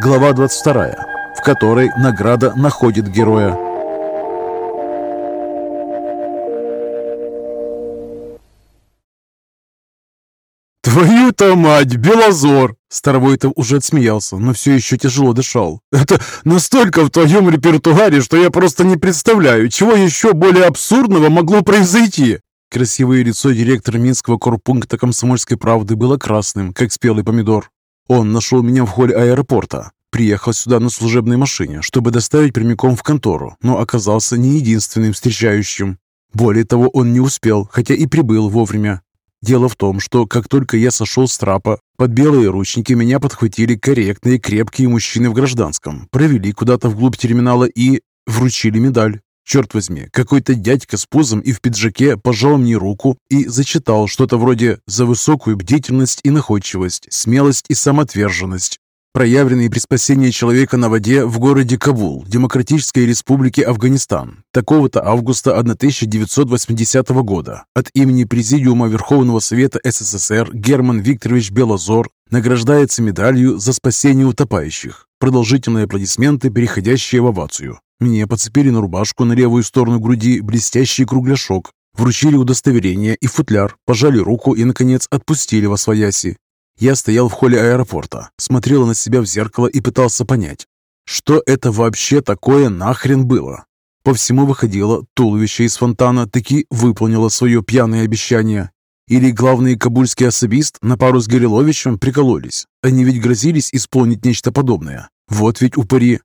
Глава 22, в которой награда находит героя. «Твою-то мать, Белозор!» Старовойтов уже отсмеялся, но все еще тяжело дышал. «Это настолько в твоем репертуаре, что я просто не представляю, чего еще более абсурдного могло произойти!» Красивое лицо директора Минского корпункта «Комсомольской правды» было красным, как спелый помидор. Он нашел меня в холле аэропорта. Приехал сюда на служебной машине, чтобы доставить прямиком в контору, но оказался не единственным встречающим. Более того, он не успел, хотя и прибыл вовремя. Дело в том, что как только я сошел с трапа, под белые ручники меня подхватили корректные крепкие мужчины в гражданском, провели куда-то вглубь терминала и вручили медаль. Черт возьми, какой-то дядька с пузом и в пиджаке пожал мне руку и зачитал что-то вроде «за высокую бдительность и находчивость, смелость и самоотверженность, проявленные при спасении человека на воде в городе Кабул, Демократической Республики Афганистан, такого-то августа 1980 года. От имени Президиума Верховного Совета СССР Герман Викторович Белозор награждается медалью за спасение утопающих. Продолжительные аплодисменты, переходящие в овацию. Мне подцепили на рубашку на левую сторону груди блестящий кругляшок, вручили удостоверение и футляр, пожали руку и, наконец, отпустили во свояси. Я стоял в холле аэропорта, смотрел на себя в зеркало и пытался понять, что это вообще такое нахрен было. По всему выходило, туловище из фонтана таки выполнило свое пьяное обещание. Или главный кабульский особист на пару с Гореловичем прикололись. Они ведь грозились исполнить нечто подобное. Вот ведь упыри.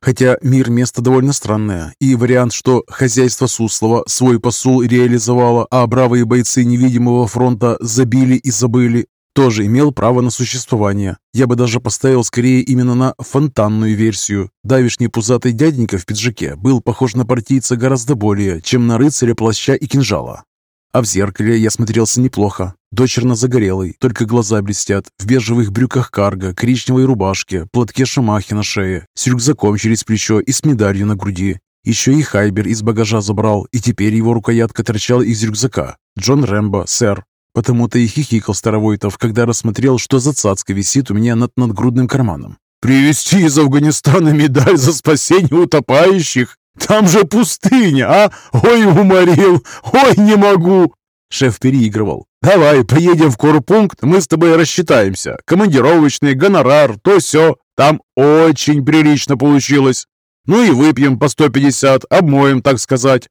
Хотя мир место довольно странное, и вариант, что хозяйство Суслова свой посул реализовало, а бравые бойцы невидимого фронта забили и забыли, тоже имел право на существование. Я бы даже поставил скорее именно на фонтанную версию. Давишний пузатый дяденька в пиджаке был похож на партийца гораздо более, чем на рыцаря плаща и кинжала. А в зеркале я смотрелся неплохо. Дочерно загорелый, только глаза блестят, в бежевых брюках карго, коричневой рубашке, платке шамахи на шее, с рюкзаком через плечо и с медалью на груди. Еще и Хайбер из багажа забрал, и теперь его рукоятка торчала из рюкзака. Джон Рэмбо, сэр, Потому-то и хихикал Старовойтов, когда рассмотрел, что за цацка висит у меня над надгрудным карманом. «Привезти из Афганистана медаль за спасение утопающих? Там же пустыня, а? Ой, уморил! Ой, не могу!» Шеф переигрывал. «Давай, поедем в корпункт, мы с тобой рассчитаемся. Командировочный, гонорар, то все. Там очень прилично получилось. Ну и выпьем по 150, обмоем, так сказать.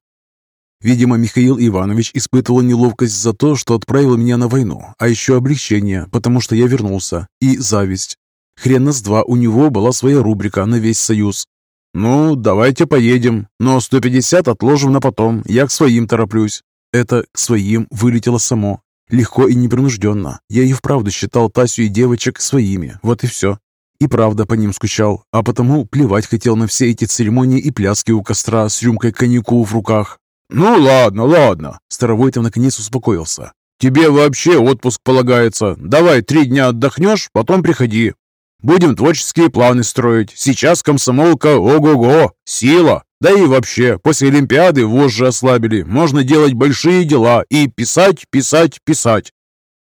Видимо, Михаил Иванович испытывал неловкость за то, что отправил меня на войну, а еще облегчение, потому что я вернулся, и зависть. Хрена с два у него была своя рубрика на весь Союз. «Ну, давайте поедем, но 150 отложим на потом, я к своим тороплюсь». Это «к своим» вылетело само, легко и непринужденно. Я и вправду считал Тасю и девочек своими, вот и все. И правда по ним скучал, а потому плевать хотел на все эти церемонии и пляски у костра с рюмкой коньяку в руках. «Ну ладно, ладно», — Старовойтов наконец успокоился. «Тебе вообще отпуск полагается. Давай три дня отдохнешь, потом приходи. Будем творческие планы строить. Сейчас комсомолка ого-го, сила. Да и вообще, после Олимпиады вожжи ослабили. Можно делать большие дела и писать, писать, писать.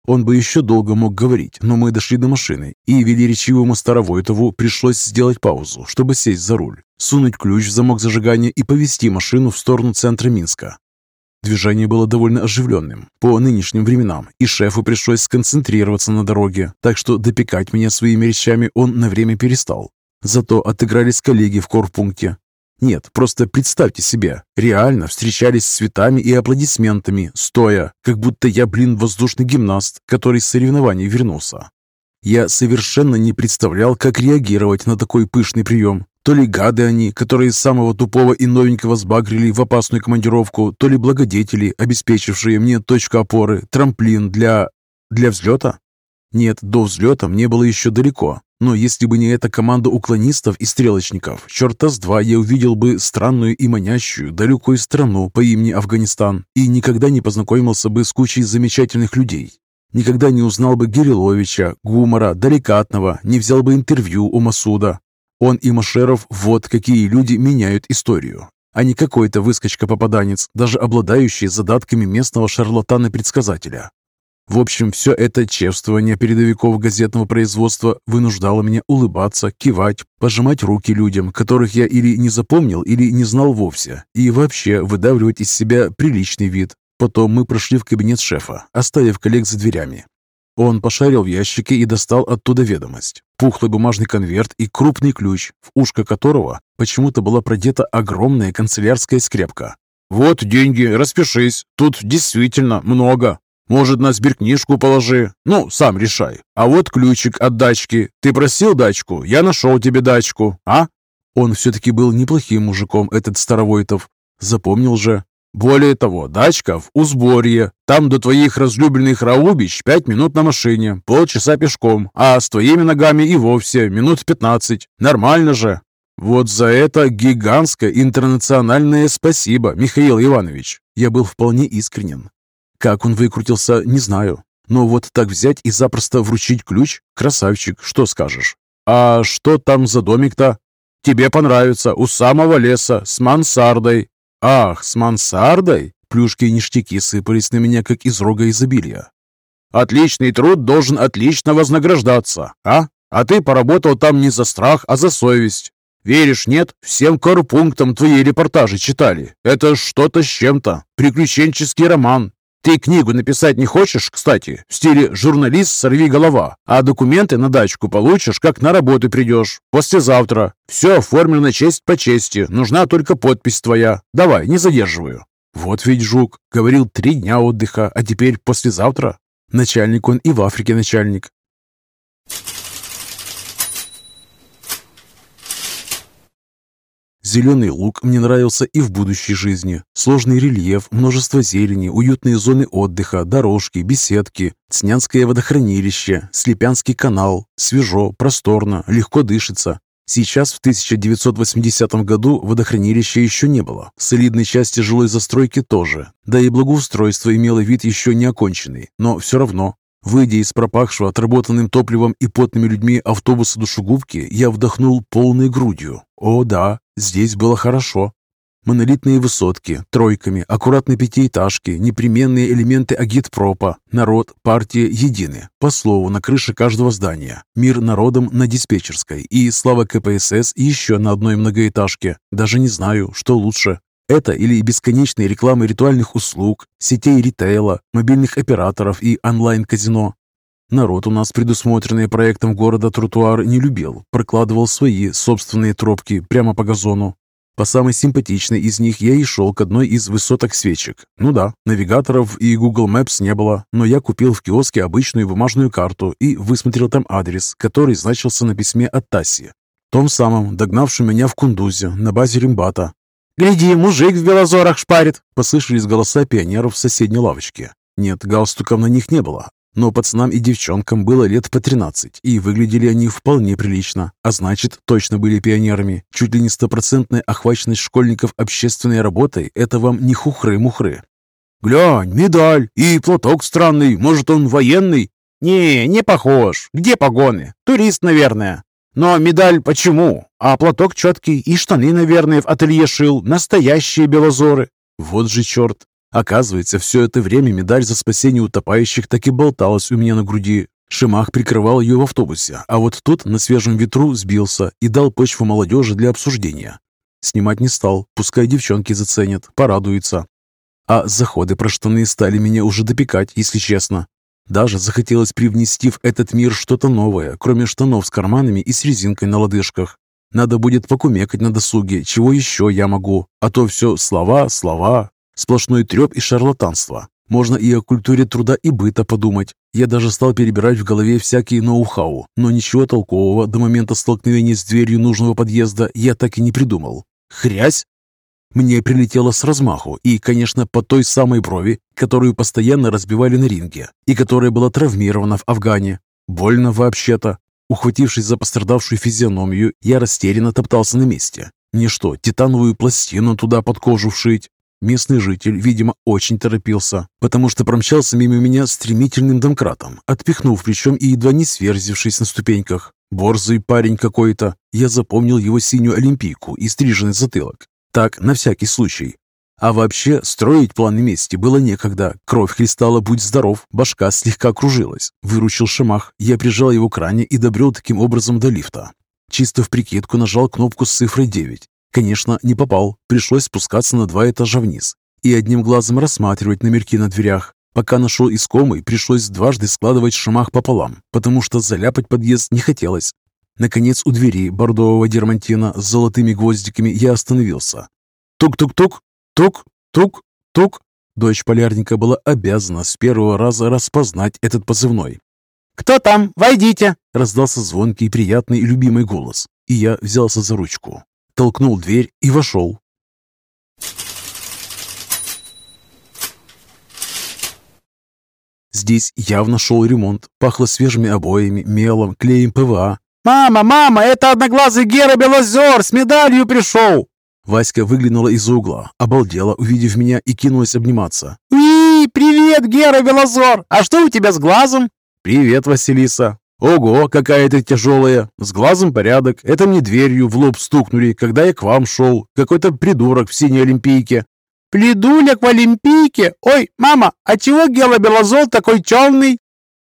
Он бы еще долго мог говорить, но мы дошли до машины, и велеречивому Старовойтову пришлось сделать паузу, чтобы сесть за руль, сунуть ключ в замок зажигания и повести машину в сторону центра Минска. Движение было довольно оживленным по нынешним временам, и шефу пришлось сконцентрироваться на дороге, так что допекать меня своими речами он на время перестал. Зато отыгрались коллеги в корпункте, нет, просто представьте себе, реально встречались с цветами и аплодисментами, стоя, как будто я, блин, воздушный гимнаст, который с соревнований вернулся. Я совершенно не представлял, как реагировать на такой пышный прием. То ли гады они, которые самого тупого и новенького сбагрили в опасную командировку, то ли благодетели, обеспечившие мне точку опоры, трамплин для... для взлета. Нет, до взлета мне было еще далеко, но если бы не эта команда уклонистов и стрелочников, черта с два я увидел бы странную и манящую далекую страну по имени Афганистан и никогда не познакомился бы с кучей замечательных людей. Никогда не узнал бы Гириловича, Гумора, Далекатного, не взял бы интервью у Масуда. Он и Машеров – вот какие люди меняют историю, а не какой-то выскочка-попаданец, даже обладающий задатками местного шарлатана-предсказателя. В общем, все это чествование передовиков газетного производства вынуждало меня улыбаться, кивать, пожимать руки людям, которых я или не запомнил, или не знал вовсе, и вообще выдавливать из себя приличный вид. Потом мы прошли в кабинет шефа, оставив коллег за дверями. Он пошарил в ящике и достал оттуда ведомость. Пухлый бумажный конверт и крупный ключ, в ушко которого почему-то была продета огромная канцелярская скрепка. «Вот деньги, распишись. Тут действительно много. Может, на сберкнижку положи? Ну, сам решай. А вот ключик от дачки. Ты просил дачку? Я нашел тебе дачку, а?» Он все-таки был неплохим мужиком, этот Старовойтов. Запомнил же. Более того, дачка в Узборье. Там до твоих разлюбленных Раубич пять минут на машине, полчаса пешком, а с твоими ногами и вовсе минут пятнадцать. Нормально же. Вот за это гигантское интернациональное спасибо, Михаил Иванович. Я был вполне искренен. Как он выкрутился, не знаю. Но вот так взять и запросто вручить ключ? Красавчик, что скажешь? А что там за домик-то? Тебе понравится, у самого леса, с мансардой. Ах, с мансардой? Плюшки и ништяки сыпались на меня, как из рога изобилия. Отличный труд должен отлично вознаграждаться, а? А ты поработал там не за страх, а за совесть. Веришь, нет? Всем корпунктам твои репортажи читали. Это что-то с чем-то. Приключенческий роман. Ты книгу написать не хочешь, кстати, в стиле «журналист, сорви голова», а документы на дачку получишь, как на работу придешь. Послезавтра. Все оформлено честь по чести, нужна только подпись твоя. Давай, не задерживаю». Вот ведь жук. Говорил три дня отдыха, а теперь послезавтра. Начальник он и в Африке начальник. Зеленый луг мне нравился и в будущей жизни. Сложный рельеф, множество зелени, уютные зоны отдыха, дорожки, беседки, Цнянское водохранилище, Слепянский канал. Свежо, просторно, легко дышится. Сейчас, в 1980 году, водохранилища еще не было. Солидной части жилой застройки тоже. Да и благоустройство имело вид еще не оконченный. Но все равно Выйдя из пропахшего отработанным топливом и потными людьми автобуса душегубки, я вдохнул полной грудью. О да, здесь было хорошо. Монолитные высотки, тройками, аккуратные пятиэтажки, непременные элементы агитпропа, народ, партия едины. По слову, на крыше каждого здания. Мир народом на диспетчерской и слава КПСС еще на одной многоэтажке. Даже не знаю, что лучше. Это или бесконечные рекламы ритуальных услуг, сетей ритейла, мобильных операторов и онлайн-казино. Народ у нас, предусмотренный проектом города тротуар, не любил, прокладывал свои собственные тропки прямо по газону. По самой симпатичной из них я и шел к одной из высоток свечек. Ну да, навигаторов и Google Maps не было, но я купил в киоске обычную бумажную карту и высмотрел там адрес, который значился на письме от Таси. Том самом, догнавшем меня в Кундузе, на базе Римбата. «Гляди, мужик в белозорах шпарит!» Послышались голоса пионеров в соседней лавочке. Нет, галстуков на них не было, но пацанам и девчонкам было лет по 13, и выглядели они вполне прилично, а значит, точно были пионерами. Чуть ли не стопроцентная охваченность школьников общественной работой – это вам не хухры-мухры. «Глянь, медаль и платок странный, может, он военный?» «Не, не похож. Где погоны? Турист, наверное». Но медаль почему? А платок четкий, и штаны, наверное, в ателье шил. Настоящие белозоры. Вот же черт. Оказывается, все это время медаль за спасение утопающих так и болталась у меня на груди. Шимах прикрывал ее в автобусе, а вот тут на свежем ветру сбился и дал почву молодежи для обсуждения. Снимать не стал, пускай девчонки заценят, порадуются. А заходы про штаны стали меня уже допекать, если честно. Даже захотелось привнести в этот мир что-то новое, кроме штанов с карманами и с резинкой на лодыжках. Надо будет покумекать на досуге, чего еще я могу, а то все слова, слова, сплошной треп и шарлатанство. Можно и о культуре труда и быта подумать. Я даже стал перебирать в голове всякие ноу-хау, но ничего толкового до момента столкновения с дверью нужного подъезда я так и не придумал. Хрясь! Мне прилетело с размаху и, конечно, по той самой брови, которую постоянно разбивали на ринге и которая была травмирована в Афгане. Больно вообще-то. Ухватившись за пострадавшую физиономию, я растерянно топтался на месте. Мне что, титановую пластину туда под кожу вшить? Местный житель, видимо, очень торопился, потому что промчался мимо меня стремительным домкратом, отпихнув причем и едва не сверзившись на ступеньках. Борзый парень какой-то. Я запомнил его синюю олимпийку и стриженный затылок. Так, на всякий случай. А вообще, строить планы мести было некогда. Кровь хлестала, будь здоров, башка слегка кружилась. Выручил шамах, я прижал его к ране и добрел таким образом до лифта. Чисто в прикидку нажал кнопку с цифрой 9. Конечно, не попал, пришлось спускаться на два этажа вниз и одним глазом рассматривать номерки на дверях. Пока нашел искомый, пришлось дважды складывать шамах пополам, потому что заляпать подъезд не хотелось. Наконец, у двери бордового дермантина с золотыми гвоздиками я остановился. Тук-тук-тук, тук-тук-тук. Дочь полярника была обязана с первого раза распознать этот позывной. «Кто там? Войдите!» — раздался звонкий, приятный и любимый голос. И я взялся за ручку, толкнул дверь и вошел. Здесь явно шел ремонт. Пахло свежими обоями, мелом, клеем ПВА. «Мама, мама, это одноглазый Гера Белозер с медалью пришел!» Васька выглянула из-за угла, обалдела, увидев меня, и кинулась обниматься. «Уи, привет, Гера Белозор! А что у тебя с глазом?» «Привет, Василиса!» «Ого, какая ты тяжелая! С глазом порядок. Это мне дверью в лоб стукнули, когда я к вам шел. Какой-то придурок в синей олимпийке. «Пледуляк в Олимпийке? Ой, мама, а чего Гела Белозол такой темный?»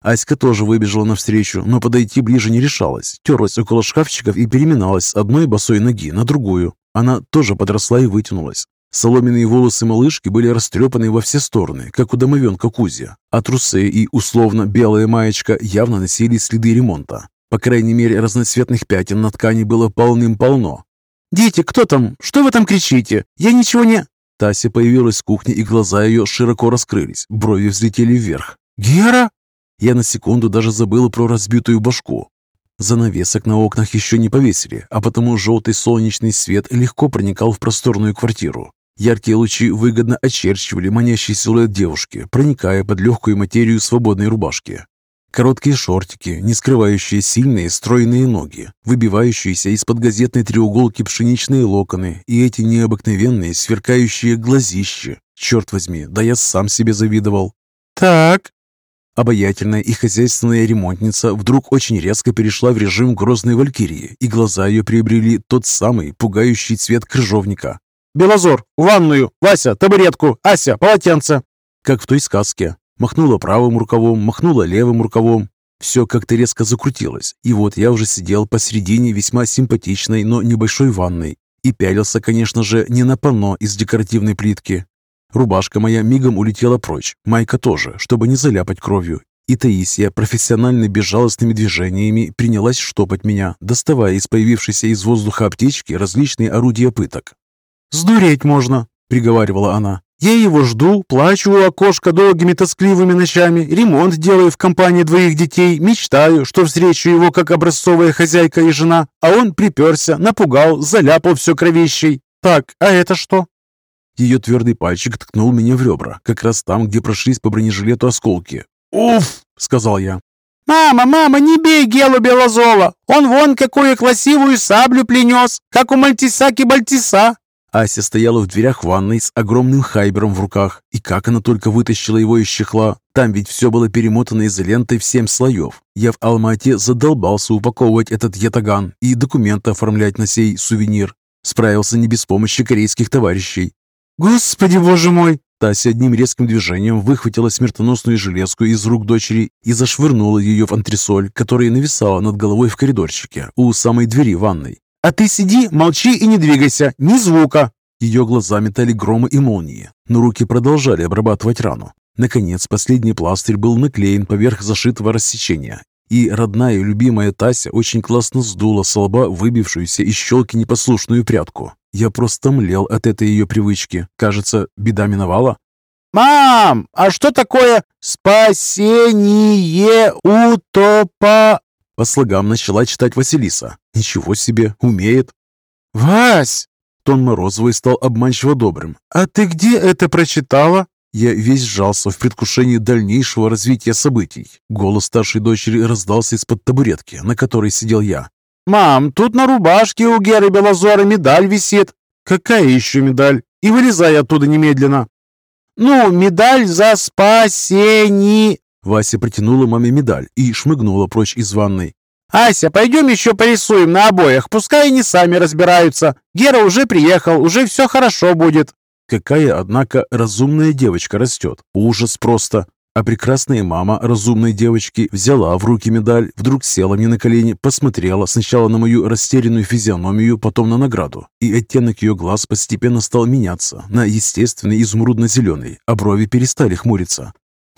Аська тоже выбежала навстречу, но подойти ближе не решалась. Терлась около шкафчиков и переминалась с одной босой ноги на другую. Она тоже подросла и вытянулась. Соломенные волосы малышки были растрепаны во все стороны, как у домовенка Кузи, а трусы и условно белая маечка явно носили следы ремонта. По крайней мере, разноцветных пятен на ткани было полным-полно. «Дети, кто там? Что вы там кричите? Я ничего не...» Тася появилась с кухни, и глаза ее широко раскрылись, брови взлетели вверх. «Гера?» Я на секунду даже забыл про разбитую башку. Занавесок на окнах еще не повесили, а потому желтый солнечный свет легко проникал в просторную квартиру. Яркие лучи выгодно очерчивали манящий силуэт девушки, проникая под легкую материю свободной рубашки. Короткие шортики, не скрывающие сильные стройные ноги, выбивающиеся из-под газетной треуголки пшеничные локоны и эти необыкновенные сверкающие глазищи. Черт возьми, да я сам себе завидовал. «Так...» Обаятельная и хозяйственная ремонтница вдруг очень резко перешла в режим грозной валькирии, и глаза ее приобрели тот самый пугающий цвет крыжовника. «Белозор, ванную! Вася, табуретку! Ася, полотенце!» Как в той сказке. Махнула правым рукавом, махнула левым рукавом. Все как-то резко закрутилось, и вот я уже сидел посредине весьма симпатичной, но небольшой ванной и пялился, конечно же, не на панно из декоративной плитки. Рубашка моя мигом улетела прочь, майка тоже, чтобы не заляпать кровью. И Таисия профессионально безжалостными движениями принялась штопать меня, доставая из появившейся из воздуха аптечки различные орудия пыток. «Сдуреть можно», — приговаривала она. Я его жду, плачу у окошка долгими тоскливыми ночами, ремонт делаю в компании двоих детей, мечтаю, что встречу его как образцовая хозяйка и жена, а он приперся, напугал, заляпал все кровищей. Так, а это что?» Ее твердый пальчик ткнул меня в ребра, как раз там, где прошлись по бронежилету осколки. «Уф!» — сказал я. «Мама, мама, не бей Гелу Белозола! Он вон какую красивую саблю принес, как у Мальтисаки-Бальтиса!» Ася стояла в дверях ванной с огромным хайбером в руках, и как она только вытащила его из чехла. Там ведь все было перемотано изолентой в семь слоев. Я в Алмате задолбался упаковывать этот ятаган и документы оформлять на сей сувенир. Справился не без помощи корейских товарищей. «Господи, боже мой!» Тася одним резким движением выхватила смертоносную железку из рук дочери и зашвырнула ее в антресоль, которая нависала над головой в коридорчике у самой двери ванной. А ты сиди, молчи и не двигайся, ни звука!» Ее глаза метали громы и молнии, но руки продолжали обрабатывать рану. Наконец, последний пластырь был наклеен поверх зашитого рассечения, и родная и любимая Тася очень классно сдула с лба выбившуюся из щелки непослушную прядку. Я просто млел от этой ее привычки. Кажется, беда миновала. «Мам, а что такое спасение утопа?» По слогам начала читать Василиса. Ничего себе, умеет. «Вась!» Тон Морозовой стал обманчиво добрым. «А ты где это прочитала?» Я весь сжался в предвкушении дальнейшего развития событий. Голос старшей дочери раздался из-под табуретки, на которой сидел я. «Мам, тут на рубашке у Геры Белозора медаль висит». «Какая еще медаль? И вылезай оттуда немедленно». «Ну, медаль за спасение...» Вася протянула маме медаль и шмыгнула прочь из ванной. «Ася, пойдем еще порисуем на обоях, пускай они сами разбираются. Гера уже приехал, уже все хорошо будет». Какая, однако, разумная девочка растет. Ужас просто. А прекрасная мама разумной девочки взяла в руки медаль, вдруг села мне на колени, посмотрела сначала на мою растерянную физиономию, потом на награду. И оттенок ее глаз постепенно стал меняться на естественный изумрудно-зеленый, а брови перестали хмуриться.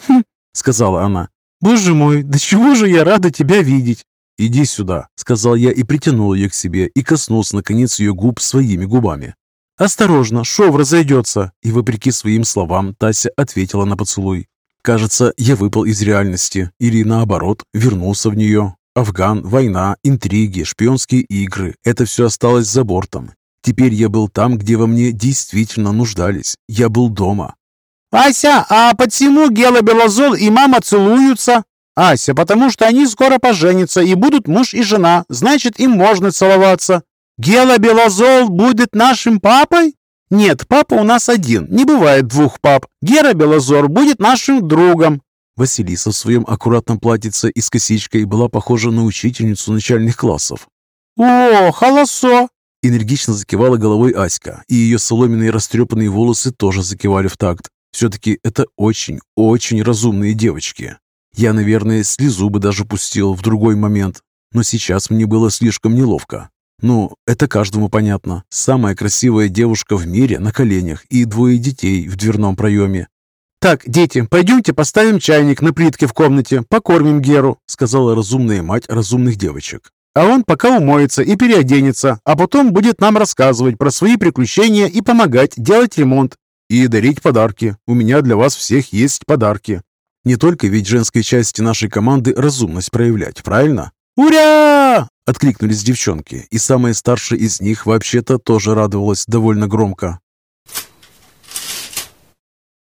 «Хм», — сказала она, — «боже мой, да чего же я рада тебя видеть!» «Иди сюда», — сказал я и притянул ее к себе и коснулся, наконец, ее губ своими губами. «Осторожно, шов разойдется!» И, вопреки своим словам, Тася ответила на поцелуй. Кажется, я выпал из реальности, или наоборот, вернулся в нее. Афган, война, интриги, шпионские игры – это все осталось за бортом. Теперь я был там, где во мне действительно нуждались. Я был дома. «Ася, а почему Гела Белозол и мама целуются?» «Ася, потому что они скоро поженятся и будут муж и жена, значит, им можно целоваться». «Гела Белозол будет нашим папой?» «Нет, папа у нас один, не бывает двух пап. Гера Белозор будет нашим другом». Василиса в своем аккуратном платьице и с косичкой была похожа на учительницу начальных классов. «О, холосо!» Энергично закивала головой Аська, и ее соломенные растрепанные волосы тоже закивали в такт. Все-таки это очень, очень разумные девочки. Я, наверное, слезу бы даже пустил в другой момент, но сейчас мне было слишком неловко. Ну, это каждому понятно. Самая красивая девушка в мире на коленях и двое детей в дверном проеме. «Так, дети, пойдемте поставим чайник на плитке в комнате, покормим Геру», сказала разумная мать разумных девочек. «А он пока умоется и переоденется, а потом будет нам рассказывать про свои приключения и помогать делать ремонт. И дарить подарки. У меня для вас всех есть подарки. Не только ведь женской части нашей команды разумность проявлять, правильно? «Ура!» Откликнулись девчонки, и самая старшая из них вообще-то тоже радовалась довольно громко.